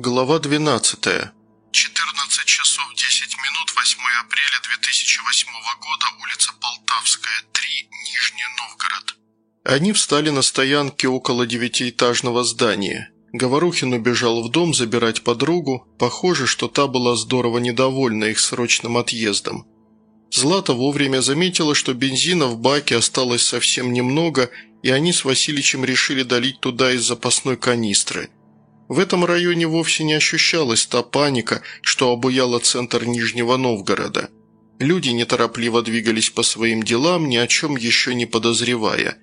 Глава 12. 14 часов 10 минут, 8 апреля 2008 года, улица Полтавская, 3, Нижний Новгород. Они встали на стоянке около девятиэтажного здания. Говорухин убежал в дом забирать подругу. Похоже, что та была здорово недовольна их срочным отъездом. Злата вовремя заметила, что бензина в баке осталось совсем немного, и они с Васильичем решили долить туда из запасной канистры – в этом районе вовсе не ощущалась та паника, что обуяла центр Нижнего Новгорода. Люди неторопливо двигались по своим делам, ни о чем еще не подозревая.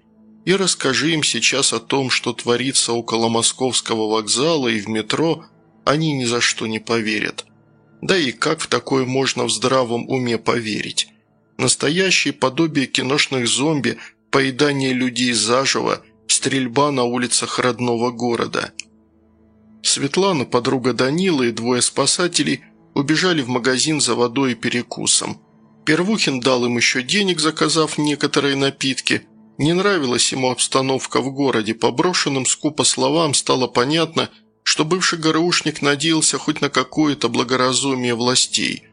И расскажи им сейчас о том, что творится около московского вокзала и в метро, они ни за что не поверят. Да и как в такое можно в здравом уме поверить? Настоящее подобие киношных зомби, поедание людей заживо, стрельба на улицах родного города – Светлана, подруга Данила и двое спасателей убежали в магазин за водой и перекусом. Первухин дал им еще денег, заказав некоторые напитки. Не нравилась ему обстановка в городе, по брошенным скупо словам стало понятно, что бывший ГРУшник надеялся хоть на какое-то благоразумие властей.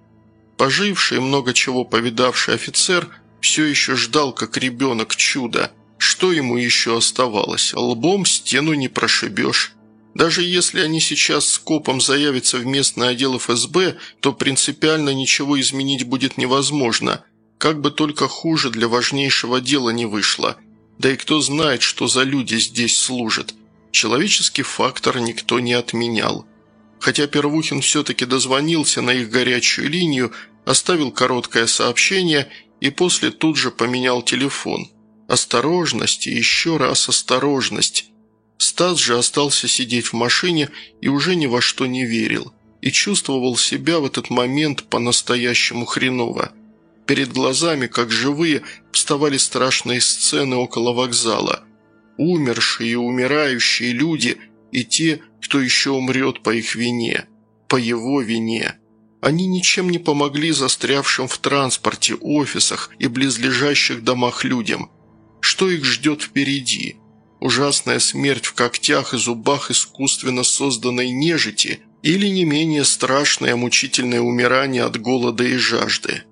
Поживший, много чего повидавший офицер все еще ждал, как ребенок, чуда. Что ему еще оставалось? Лбом стену не прошибешь. Даже если они сейчас с копом заявятся в местный отдел ФСБ, то принципиально ничего изменить будет невозможно, как бы только хуже для важнейшего дела не вышло. Да и кто знает, что за люди здесь служат. Человеческий фактор никто не отменял. Хотя Первухин все-таки дозвонился на их горячую линию, оставил короткое сообщение и после тут же поменял телефон. Осторожность и еще раз осторожность. Стас же остался сидеть в машине и уже ни во что не верил. И чувствовал себя в этот момент по-настоящему хреново. Перед глазами, как живые, вставали страшные сцены около вокзала. Умершие и умирающие люди и те, кто еще умрет по их вине. По его вине. Они ничем не помогли застрявшим в транспорте, офисах и близлежащих домах людям. Что их ждет впереди? Ужасная смерть в когтях и зубах искусственно созданной нежити или не менее страшное мучительное умирание от голода и жажды.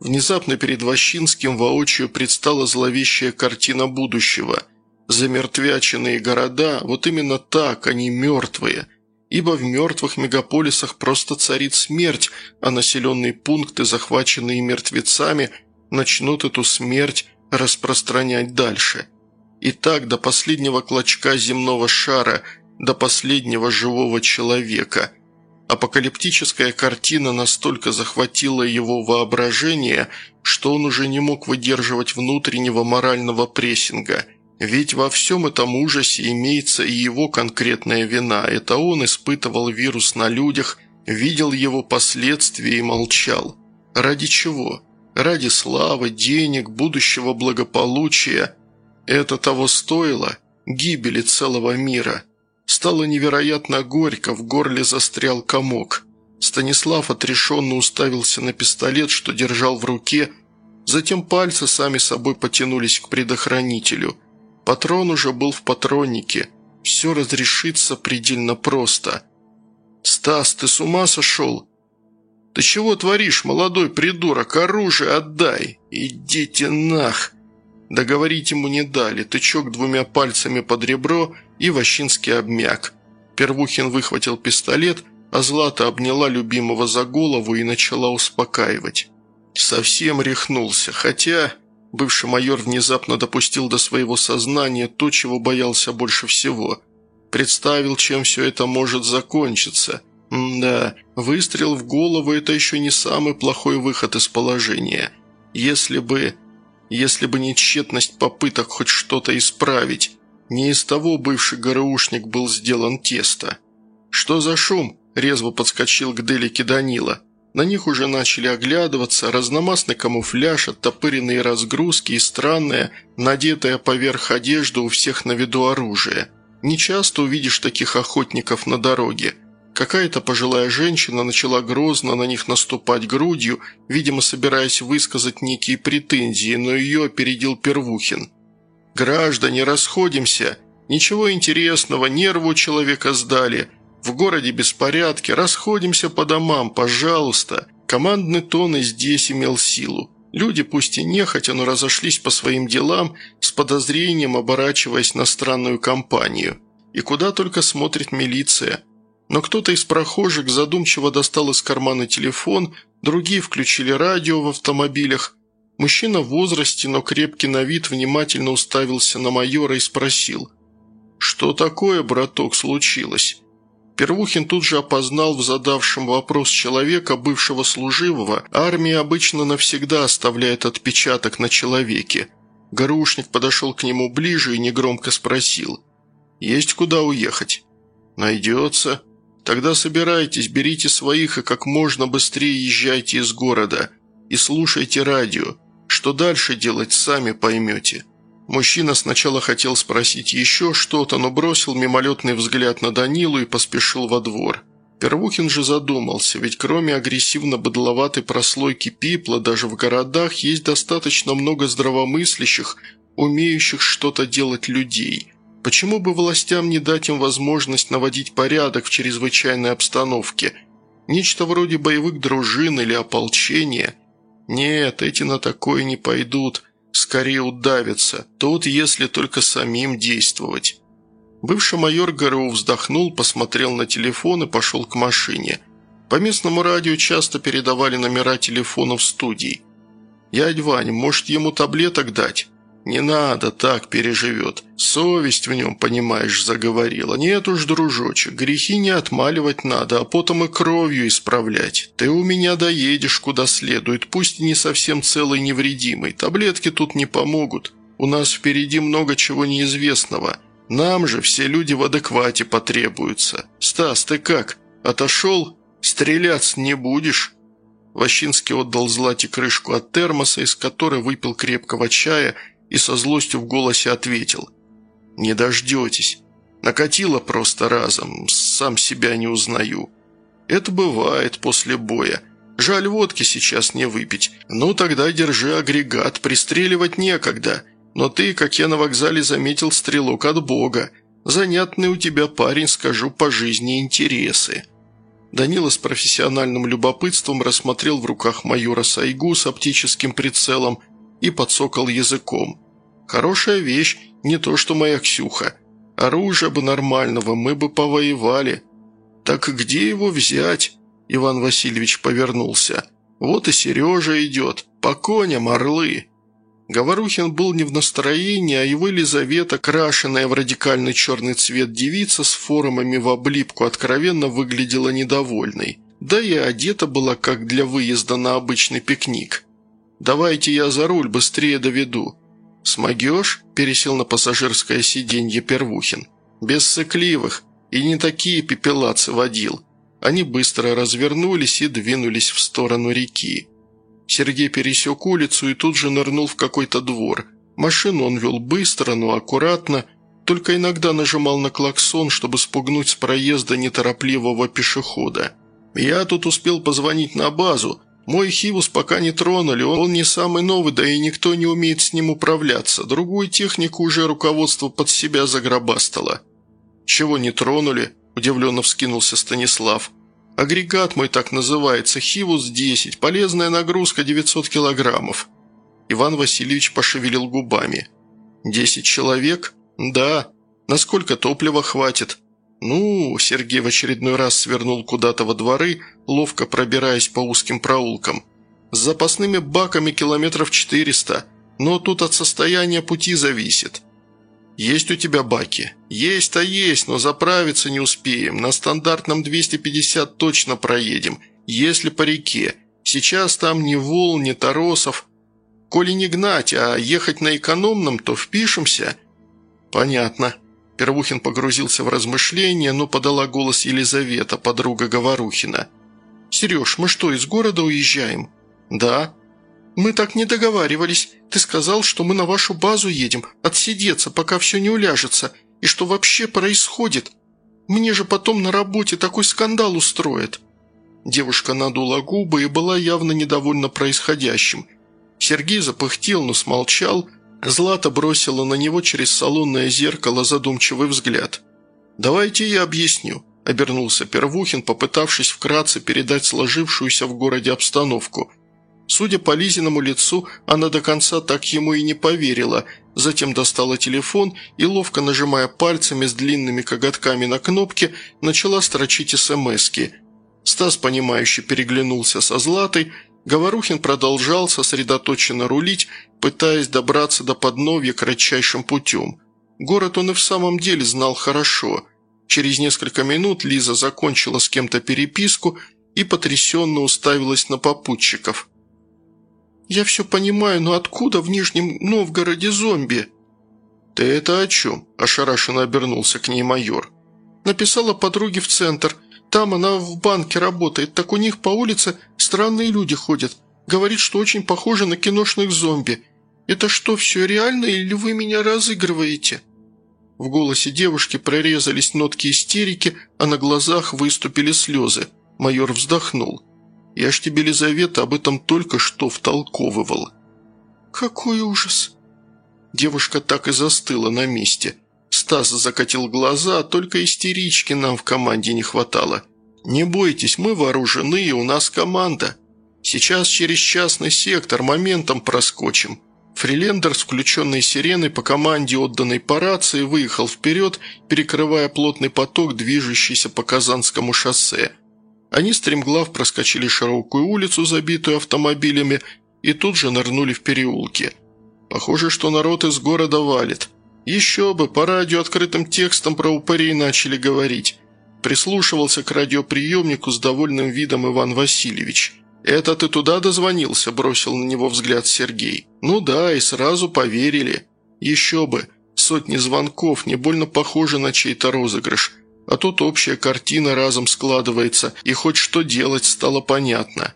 Внезапно перед Ващинским воочию предстала зловещая картина будущего. Замертвяченные города, вот именно так, они мертвые. Ибо в мертвых мегаполисах просто царит смерть, а населенные пункты, захваченные мертвецами, начнут эту смерть распространять дальше – и так до последнего клочка земного шара, до последнего живого человека. Апокалиптическая картина настолько захватила его воображение, что он уже не мог выдерживать внутреннего морального прессинга. Ведь во всем этом ужасе имеется и его конкретная вина. Это он испытывал вирус на людях, видел его последствия и молчал. Ради чего? Ради славы, денег, будущего благополучия – это того стоило, гибели целого мира. Стало невероятно горько, в горле застрял комок. Станислав отрешенно уставился на пистолет, что держал в руке, затем пальцы сами собой потянулись к предохранителю. Патрон уже был в патроннике. Все разрешится предельно просто. «Стас, ты с ума сошел?» «Ты чего творишь, молодой придурок? Оружие отдай! Идите нах!» Договорить ему не дали, тычок двумя пальцами под ребро, и Ващинский обмяк. Первухин выхватил пистолет, а Злата обняла любимого за голову и начала успокаивать. Совсем рехнулся, хотя бывший майор внезапно допустил до своего сознания то, чего боялся больше всего. Представил, чем все это может закончиться. Да, выстрел в голову – это еще не самый плохой выход из положения. Если бы если бы не тщетность попыток хоть что-то исправить. Не из того бывший ГРУшник был сделан тесто. «Что за шум?» – резво подскочил к Делике Данила. На них уже начали оглядываться, разномастный камуфляж, оттопыренные разгрузки и странное, надетое поверх одежды у всех на виду оружие. Не часто увидишь таких охотников на дороге – Какая-то пожилая женщина начала грозно на них наступать грудью, видимо, собираясь высказать некие претензии, но ее опередил Первухин. «Граждане, расходимся. Ничего интересного, нервы у человека сдали. В городе беспорядки, расходимся по домам, пожалуйста. Командный тон и здесь имел силу. Люди, пусть и нехотя, но разошлись по своим делам, с подозрением оборачиваясь на странную компанию. И куда только смотрит милиция. Но кто-то из прохожих задумчиво достал из кармана телефон, другие включили радио в автомобилях. Мужчина в возрасте, но крепкий на вид, внимательно уставился на майора и спросил. «Что такое, браток, случилось?» Первухин тут же опознал в задавшем вопрос человека, бывшего служивого. Армия обычно навсегда оставляет отпечаток на человеке. Гарушник подошел к нему ближе и негромко спросил. «Есть куда уехать?» «Найдется. Тогда собирайтесь, берите своих и как можно быстрее езжайте из города. И слушайте радио. Что дальше делать, сами поймете». Мужчина сначала хотел спросить еще что-то, но бросил мимолетный взгляд на Данилу и поспешил во двор. Первухин же задумался, ведь кроме агрессивно-быдловатой прослойки пипла, даже в городах есть достаточно много здравомыслящих, умеющих что-то делать людей. Почему бы властям не дать им возможность наводить порядок в чрезвычайной обстановке? Нечто вроде боевых дружин или ополчения? Нет, эти на такое не пойдут – скорее удавится. Тут, если только самим действовать. Бывший майор ГРУ вздохнул, посмотрел на телефон и пошел к машине. По местному радио часто передавали номера телефонов студий. «Ядь Вань, может, ему таблеток дать?» «Не надо, так переживет. Совесть в нем, понимаешь, заговорила. Нет уж, дружочек, грехи не отмаливать надо, а потом и кровью исправлять. Ты у меня доедешь куда следует, пусть и не совсем целый невредимый. Таблетки тут не помогут. У нас впереди много чего неизвестного. Нам же все люди в адеквате потребуются. Стас, ты как? Отошел? Стрелять не будешь?» Ващинский отдал Злате крышку от термоса, из которой выпил крепкого чая – и со злостью в голосе ответил. «Не дождетесь. Накатило просто разом, сам себя не узнаю. Это бывает после боя. Жаль, водки сейчас не выпить. Ну, тогда держи агрегат, пристреливать некогда. Но ты, как я на вокзале заметил, стрелок от бога. Занятный у тебя парень, скажу, по жизни интересы». Данила с профессиональным любопытством рассмотрел в руках майора Сайгу с оптическим прицелом и подсокал языком. «Хорошая вещь, не то что моя Ксюха. Оружие бы нормального, мы бы повоевали». «Так где его взять?» Иван Васильевич повернулся. «Вот и Сережа идет. По коням орлы». Говорухин был не в настроении, а его Елизавета, крашенная в радикальный черный цвет девица с форумами в облипку, откровенно выглядела недовольной. Да и одета была как для выезда на обычный пикник. «Давайте я за руль быстрее доведу». «Смогешь?» – пересел на пассажирское сиденье Первухин. «Без сыкливых. И не такие пепелацы водил». Они быстро развернулись и двинулись в сторону реки. Сергей пересек улицу и тут же нырнул в какой-то двор. Машину он вел быстро, но аккуратно, только иногда нажимал на клаксон, чтобы спугнуть с проезда неторопливого пешехода. «Я тут успел позвонить на базу», мой Хивус пока не тронули, он не самый новый, да и никто не умеет с ним управляться. Другую технику уже руководство под себя загробастало». «Чего не тронули?» – удивленно вскинулся Станислав. «Агрегат мой так называется, Хивус-10, полезная нагрузка 900 килограммов». Иван Васильевич пошевелил губами. «Десять человек? Да. Насколько топлива хватит?» «Ну...» – Сергей в очередной раз свернул куда-то во дворы, ловко пробираясь по узким проулкам. «С запасными баками километров 400, но тут от состояния пути зависит». «Есть у тебя баки?» «Есть-то есть, но заправиться не успеем. На стандартном 250 точно проедем, если по реке. Сейчас там ни волн, ни торосов. Коли не гнать, а ехать на экономном, то впишемся». «Понятно», Первухин погрузился в размышления, но подала голос Елизавета, подруга Говорухина. «Сереж, мы что, из города уезжаем?» «Да». «Мы так не договаривались. Ты сказал, что мы на вашу базу едем, отсидеться, пока все не уляжется. И что вообще происходит? Мне же потом на работе такой скандал устроят». Девушка надула губы и была явно недовольна происходящим. Сергей запыхтел, но смолчал, Злата бросила на него через салонное зеркало задумчивый взгляд. «Давайте я объясню. обернулся Первухин, попытавшись вкратце передать сложившуюся в городе обстановку. Судя по Лизиному лицу, она до конца так ему и не поверила, затем достала телефон и, ловко нажимая пальцами с длинными коготками на кнопки, начала строчить смски. Стас, понимающе переглянулся со Златой, Говорухин продолжал сосредоточенно рулить, пытаясь добраться до подновья кратчайшим путем. Город он и в самом деле знал хорошо. Через несколько минут Лиза закончила с кем-то переписку и потрясенно уставилась на попутчиков. «Я все понимаю, но откуда в Нижнем Новгороде зомби?» «Ты это о чем?» – ошарашенно обернулся к ней майор. «Написала подруге в центр. Там она в банке работает, так у них по улице странные люди ходят. Говорит, что очень похоже на киношных зомби. Это что, все реально или вы меня разыгрываете?» В голосе девушки прорезались нотки истерики, а на глазах выступили слезы. Майор вздохнул. «Я ж тебе, Лизавета, об этом только что втолковывал». «Какой ужас!» Девушка так и застыла на месте. Стас закатил глаза, только истерички нам в команде не хватало. «Не бойтесь, мы вооружены, и у нас команда. Сейчас через частный сектор моментом проскочим. Фрилендер с включенной сиреной по команде, отданной по рации, выехал вперед, перекрывая плотный поток, движущийся по Казанскому шоссе. Они стремглав проскочили широкую улицу, забитую автомобилями, и тут же нырнули в переулки. Похоже, что народ из города валит. Еще бы, по радио открытым текстом про упырей начали говорить. Прислушивался к радиоприемнику с довольным видом Иван Васильевич – «Это ты туда дозвонился?» – бросил на него взгляд Сергей. «Ну да, и сразу поверили. Еще бы, сотни звонков, не больно похоже на чей-то розыгрыш. А тут общая картина разом складывается, и хоть что делать стало понятно».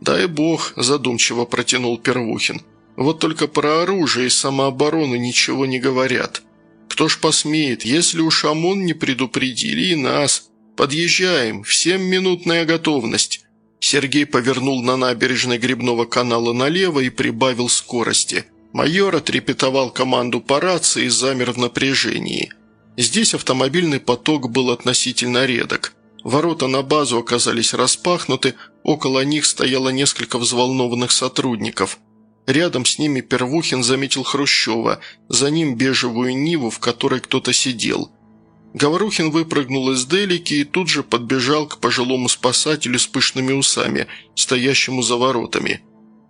«Дай бог», – задумчиво протянул Первухин. «Вот только про оружие и самооборону ничего не говорят. Кто ж посмеет, если уж ОМОН не предупредили и нас. Подъезжаем, всем минутная готовность». Сергей повернул на набережной грибного канала налево и прибавил скорости. Майор отрепетовал команду по рации и замер в напряжении. Здесь автомобильный поток был относительно редок. Ворота на базу оказались распахнуты, около них стояло несколько взволнованных сотрудников. Рядом с ними Первухин заметил Хрущева, за ним бежевую Ниву, в которой кто-то сидел – Говорухин выпрыгнул из делики и тут же подбежал к пожилому спасателю с пышными усами, стоящему за воротами.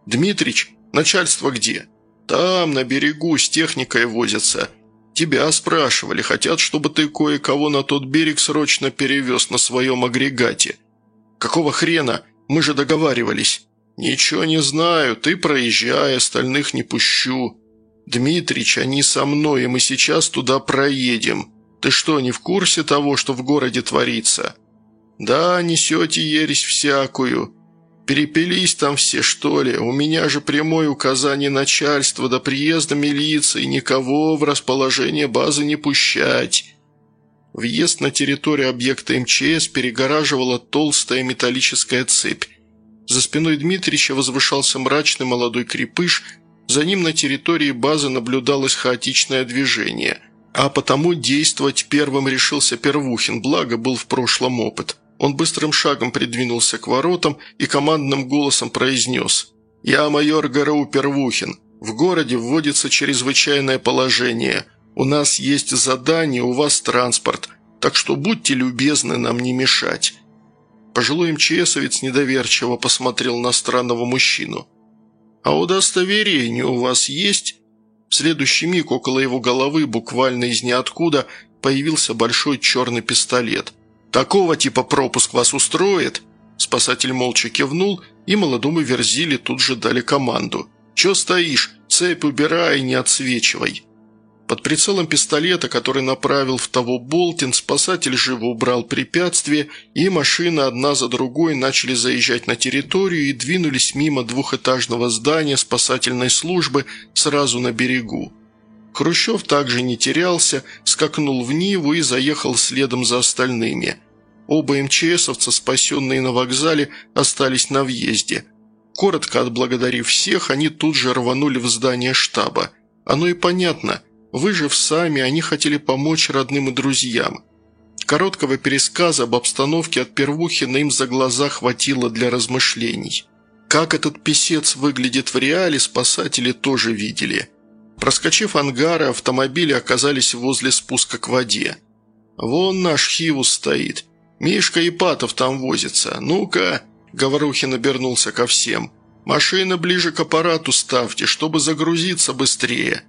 «Дмитрич, начальство где?» «Там, на берегу, с техникой возятся. Тебя спрашивали, хотят, чтобы ты кое-кого на тот берег срочно перевез на своем агрегате». «Какого хрена? Мы же договаривались». «Ничего не знаю, ты проезжай, остальных не пущу». «Дмитрич, они со мной, и мы сейчас туда проедем». Ты что, не в курсе того, что в городе творится? Да, несете ересь всякую. Перепились там все, что ли? У меня же прямое указание начальства до приезда милиции никого в расположение базы не пущать». Въезд на территорию объекта МЧС перегораживала толстая металлическая цепь. За спиной Дмитрича возвышался мрачный молодой крепыш, за ним на территории базы наблюдалось хаотичное движение – а потому действовать первым решился Первухин, благо был в прошлом опыт. Он быстрым шагом придвинулся к воротам и командным голосом произнес «Я майор ГРУ Первухин. В городе вводится чрезвычайное положение. У нас есть задание, у вас транспорт, так что будьте любезны нам не мешать». Пожилой МЧСовец недоверчиво посмотрел на странного мужчину. «А удостоверение у вас есть?» В следующий миг около его головы, буквально из ниоткуда, появился большой черный пистолет. «Такого типа пропуск вас устроит?» Спасатель молча кивнул, и молодому Верзили тут же дали команду. «Че стоишь? Цепь убирай, не отсвечивай!» Под прицелом пистолета, который направил в того Болтин, спасатель живо убрал препятствие, и машины одна за другой начали заезжать на территорию и двинулись мимо двухэтажного здания спасательной службы сразу на берегу. Хрущев также не терялся, скакнул в Ниву и заехал следом за остальными. Оба МЧСовца, спасенные на вокзале, остались на въезде. Коротко отблагодарив всех, они тут же рванули в здание штаба. Оно и понятно – Выжив сами, они хотели помочь родным и друзьям. Короткого пересказа об обстановке от Первухина им за глаза хватило для размышлений. Как этот писец выглядит в реале, спасатели тоже видели. Проскочив ангары, автомобили оказались возле спуска к воде. «Вон наш Хивус стоит. Мишка Ипатов там возится. Ну-ка!» Говорухин обернулся ко всем. «Машина ближе к аппарату ставьте, чтобы загрузиться быстрее».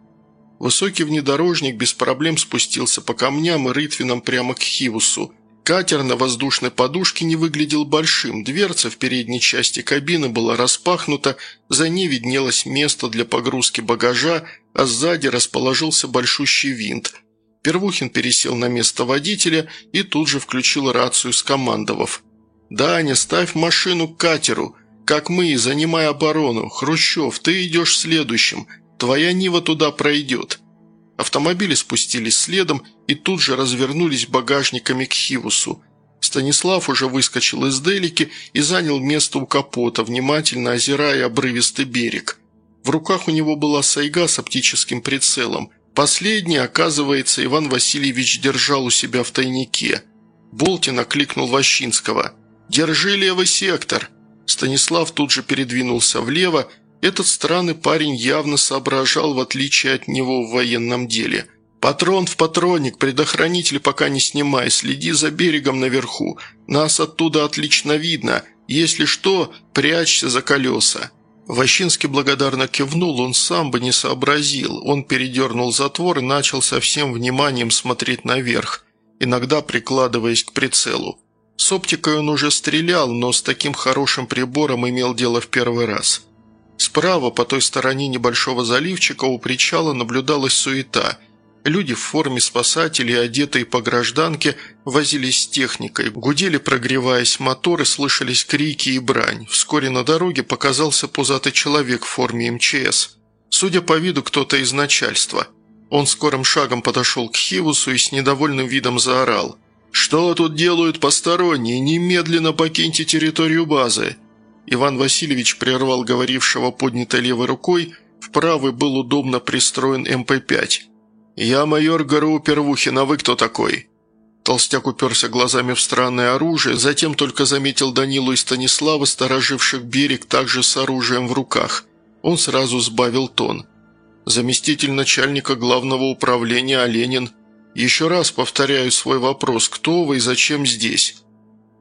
Высокий внедорожник без проблем спустился по камням и рытвинам прямо к Хивусу. Катер на воздушной подушке не выглядел большим, дверца в передней части кабины была распахнута, за ней виднелось место для погрузки багажа, а сзади расположился большущий винт. Первухин пересел на место водителя и тут же включил рацию, скомандовав. «Даня, ставь машину к катеру. Как мы, занимай оборону. Хрущев, ты идешь следующим. Твоя Нива туда пройдет». Автомобили спустились следом и тут же развернулись багажниками к Хивусу. Станислав уже выскочил из делики и занял место у капота, внимательно озирая обрывистый берег. В руках у него была сайга с оптическим прицелом. Последний, оказывается, Иван Васильевич держал у себя в тайнике. Болтин окликнул Ващинского. «Держи левый сектор!» Станислав тут же передвинулся влево, этот странный парень явно соображал, в отличие от него в военном деле. «Патрон в патронник, предохранитель пока не снимай, следи за берегом наверху. Нас оттуда отлично видно. Если что, прячься за колеса». Ващинский благодарно кивнул, он сам бы не сообразил. Он передернул затвор и начал со всем вниманием смотреть наверх, иногда прикладываясь к прицелу. С оптикой он уже стрелял, но с таким хорошим прибором имел дело в первый раз. Справа, по той стороне небольшого заливчика, у причала наблюдалась суета. Люди в форме спасателей, одетые по гражданке, возились с техникой. Гудели, прогреваясь моторы, слышались крики и брань. Вскоре на дороге показался пузатый человек в форме МЧС. Судя по виду, кто-то из начальства. Он скорым шагом подошел к Хивусу и с недовольным видом заорал. «Что тут делают посторонние? Немедленно покиньте территорию базы!» Иван Васильевич прервал говорившего поднятой левой рукой, в правой был удобно пристроен МП-5. «Я майор ГРУ Первухин, а вы кто такой?» Толстяк уперся глазами в странное оружие, затем только заметил Данилу и Станислава, стороживших берег также с оружием в руках. Он сразу сбавил тон. «Заместитель начальника главного управления Оленин. Еще раз повторяю свой вопрос, кто вы и зачем здесь?»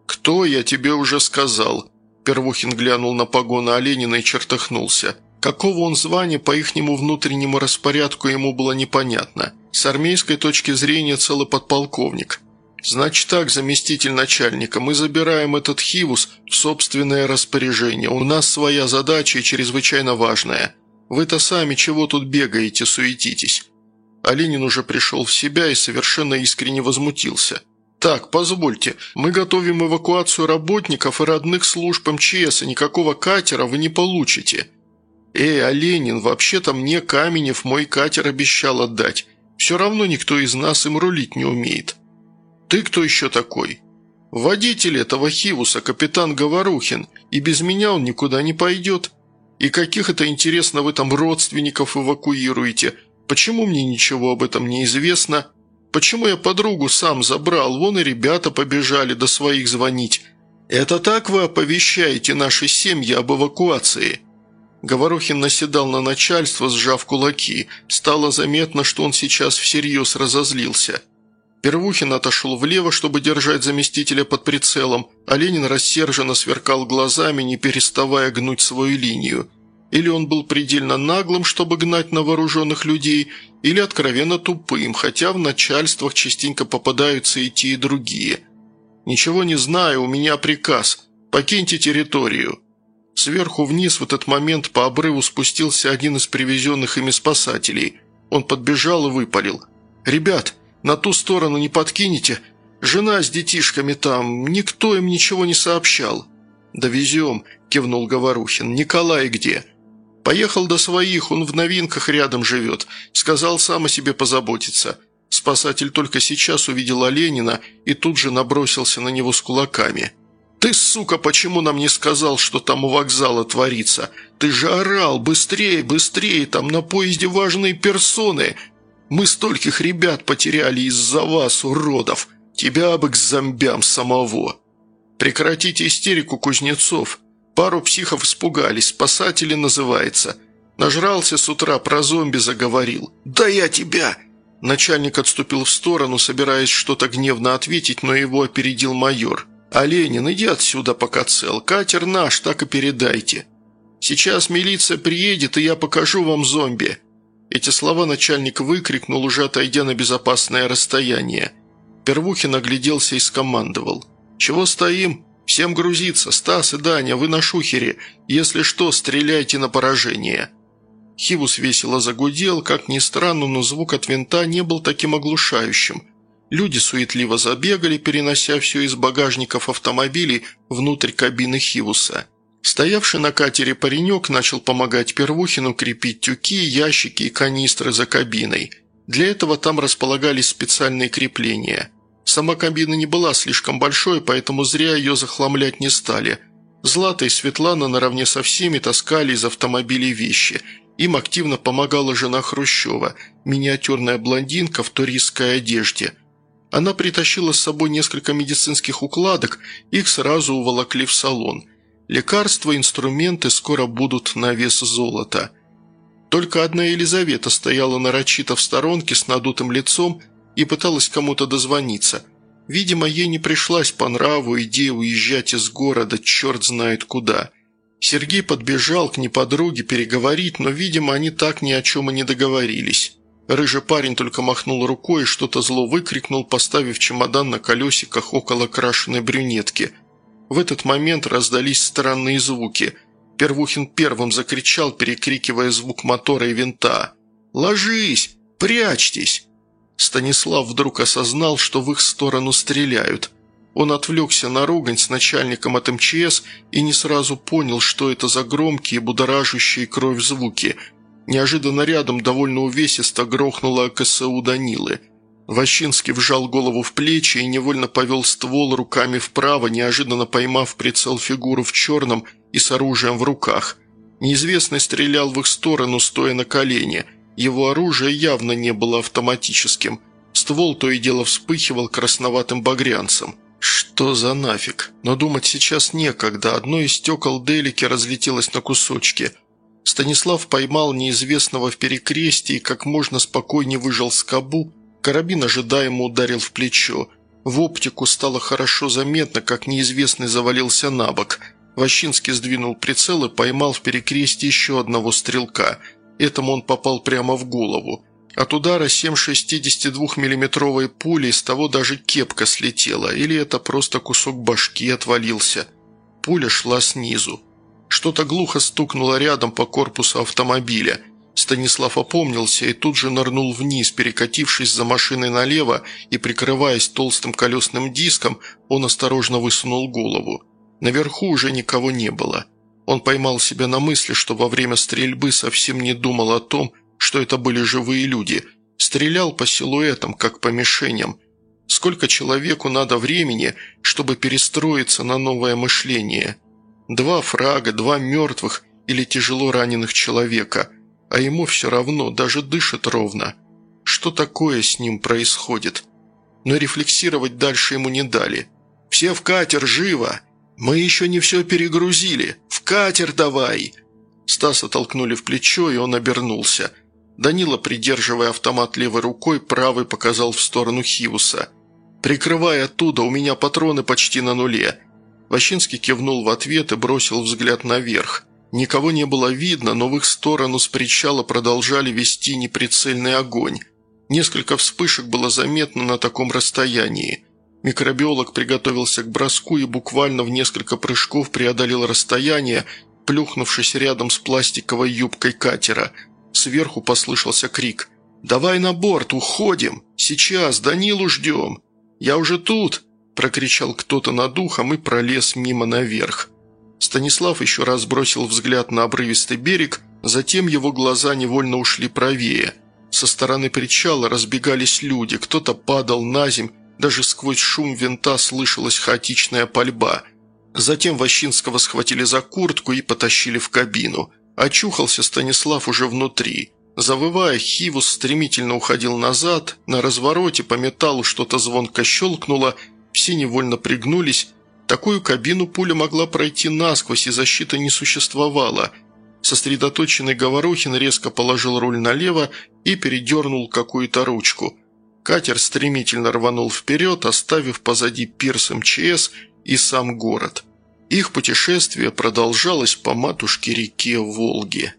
«Кто, я тебе уже сказал», Первухин глянул на погоны Оленина и чертыхнулся. Какого он звания по ихнему внутреннему распорядку ему было непонятно. С армейской точки зрения целый подполковник. «Значит так, заместитель начальника, мы забираем этот хивус в собственное распоряжение. У нас своя задача и чрезвычайно важная. Вы-то сами чего тут бегаете, суетитесь?» Оленин уже пришел в себя и совершенно искренне возмутился. «Так, позвольте, мы готовим эвакуацию работников и родных служб МЧС, и никакого катера вы не получите». «Эй, Оленин, вообще-то мне Каменев мой катер обещал отдать. Все равно никто из нас им рулить не умеет». «Ты кто еще такой?» «Водитель этого Хивуса, капитан Говорухин, и без меня он никуда не пойдет. И каких это, интересно, вы там родственников эвакуируете? Почему мне ничего об этом не известно?» Почему я подругу сам забрал? Вон и ребята побежали до своих звонить. Это так вы оповещаете наши семьи об эвакуации?» Говорухин наседал на начальство, сжав кулаки. Стало заметно, что он сейчас всерьез разозлился. Первухин отошел влево, чтобы держать заместителя под прицелом, а Ленин рассерженно сверкал глазами, не переставая гнуть свою линию. Или он был предельно наглым, чтобы гнать на вооруженных людей, или откровенно тупым, хотя в начальствах частенько попадаются и те, и другие. «Ничего не знаю, у меня приказ. Покиньте территорию». Сверху вниз в этот момент по обрыву спустился один из привезенных ими спасателей. Он подбежал и выпалил. «Ребят, на ту сторону не подкинете? Жена с детишками там, никто им ничего не сообщал». «Довезем», – кивнул Говорухин. «Николай где?» Поехал до своих, он в новинках рядом живет. Сказал сам о себе позаботиться. Спасатель только сейчас увидел Оленина и тут же набросился на него с кулаками. «Ты, сука, почему нам не сказал, что там у вокзала творится? Ты же орал, быстрее, быстрее, там на поезде важные персоны. Мы стольких ребят потеряли из-за вас, уродов. Тебя бы к зомбям самого!» «Прекратите истерику, Кузнецов! Пару психов испугались, спасатели называется. Нажрался с утра, про зомби заговорил. Да я тебя!» Начальник отступил в сторону, собираясь что-то гневно ответить, но его опередил майор. «А Ленин, иди отсюда, пока цел. Катер наш, так и передайте. Сейчас милиция приедет, и я покажу вам зомби». Эти слова начальник выкрикнул, уже отойдя на безопасное расстояние. Первухин огляделся и скомандовал. «Чего стоим? Всем грузиться. Стас и Даня, вы на шухере. Если что, стреляйте на поражение». Хивус весело загудел, как ни странно, но звук от винта не был таким оглушающим. Люди суетливо забегали, перенося все из багажников автомобилей внутрь кабины Хивуса. Стоявший на катере паренек начал помогать Первухину крепить тюки, ящики и канистры за кабиной. Для этого там располагались специальные крепления. Сама кабина не была слишком большой, поэтому зря ее захламлять не стали. Злата и Светлана наравне со всеми таскали из автомобилей вещи – им активно помогала жена Хрущева, миниатюрная блондинка в туристской одежде. Она притащила с собой несколько медицинских укладок, их сразу уволокли в салон. Лекарства, инструменты скоро будут на вес золота. Только одна Елизавета стояла нарочито в сторонке с надутым лицом и пыталась кому-то дозвониться. Видимо, ей не пришлась по нраву идея уезжать из города черт знает куда – Сергей подбежал к неподруге переговорить, но, видимо, они так ни о чем и не договорились. Рыжий парень только махнул рукой и что-то зло выкрикнул, поставив чемодан на колесиках около крашеной брюнетки. В этот момент раздались странные звуки. Первухин первым закричал, перекрикивая звук мотора и винта. «Ложись! Прячьтесь!» Станислав вдруг осознал, что в их сторону стреляют – он отвлекся на ругань с начальником от МЧС и не сразу понял, что это за громкие, будоражащие кровь звуки. Неожиданно рядом довольно увесисто грохнуло КСУ Данилы. Ващинский вжал голову в плечи и невольно повел ствол руками вправо, неожиданно поймав прицел фигуру в черном и с оружием в руках. Неизвестный стрелял в их сторону, стоя на колене. Его оружие явно не было автоматическим. Ствол то и дело вспыхивал красноватым багрянцем. Что за нафиг? Но думать сейчас некогда. Одно из стекол Делики разлетелось на кусочки. Станислав поймал неизвестного в перекрестии и как можно спокойнее выжал скобу. Карабин ожидаемо ударил в плечо. В оптику стало хорошо заметно, как неизвестный завалился на бок. Ващинский сдвинул прицел и поймал в перекрестии еще одного стрелка. Этому он попал прямо в голову. От удара 7 62-миллиметровой пули с того даже кепка слетела, или это просто кусок башки отвалился. Пуля шла снизу. Что-то глухо стукнуло рядом по корпусу автомобиля. Станислав опомнился и тут же нырнул вниз, перекатившись за машиной налево и прикрываясь толстым колесным диском, он осторожно высунул голову. Наверху уже никого не было. Он поймал себя на мысли, что во время стрельбы совсем не думал о том, что это были живые люди. Стрелял по силуэтам, как по мишеням. Сколько человеку надо времени, чтобы перестроиться на новое мышление? Два фрага, два мертвых или тяжело раненых человека. А ему все равно, даже дышит ровно. Что такое с ним происходит? Но рефлексировать дальше ему не дали. «Все в катер, живо! Мы еще не все перегрузили! Катер давай!» Стаса толкнули в плечо, и он обернулся – Данила, придерживая автомат левой рукой, правой показал в сторону Хиуса. «Прикрывай оттуда, у меня патроны почти на нуле». Ващинский кивнул в ответ и бросил взгляд наверх. Никого не было видно, но в их сторону с причала продолжали вести неприцельный огонь. Несколько вспышек было заметно на таком расстоянии. Микробиолог приготовился к броску и буквально в несколько прыжков преодолел расстояние, плюхнувшись рядом с пластиковой юбкой катера – Сверху послышался крик. «Давай на борт, уходим! Сейчас, Данилу ждем!» «Я уже тут!» – прокричал кто-то над ухом и пролез мимо наверх. Станислав еще раз бросил взгляд на обрывистый берег, затем его глаза невольно ушли правее. Со стороны причала разбегались люди, кто-то падал на земь, даже сквозь шум винта слышалась хаотичная пальба. Затем Ващинского схватили за куртку и потащили в кабину – Очухался Станислав уже внутри. Завывая, Хивус стремительно уходил назад, на развороте по металлу что-то звонко щелкнуло, все невольно пригнулись. Такую кабину пуля могла пройти насквозь, и защиты не существовало. Сосредоточенный Говорухин резко положил руль налево и передернул какую-то ручку. Катер стремительно рванул вперед, оставив позади пирс МЧС и сам город. Их путешествие продолжалось по матушке реке Волге.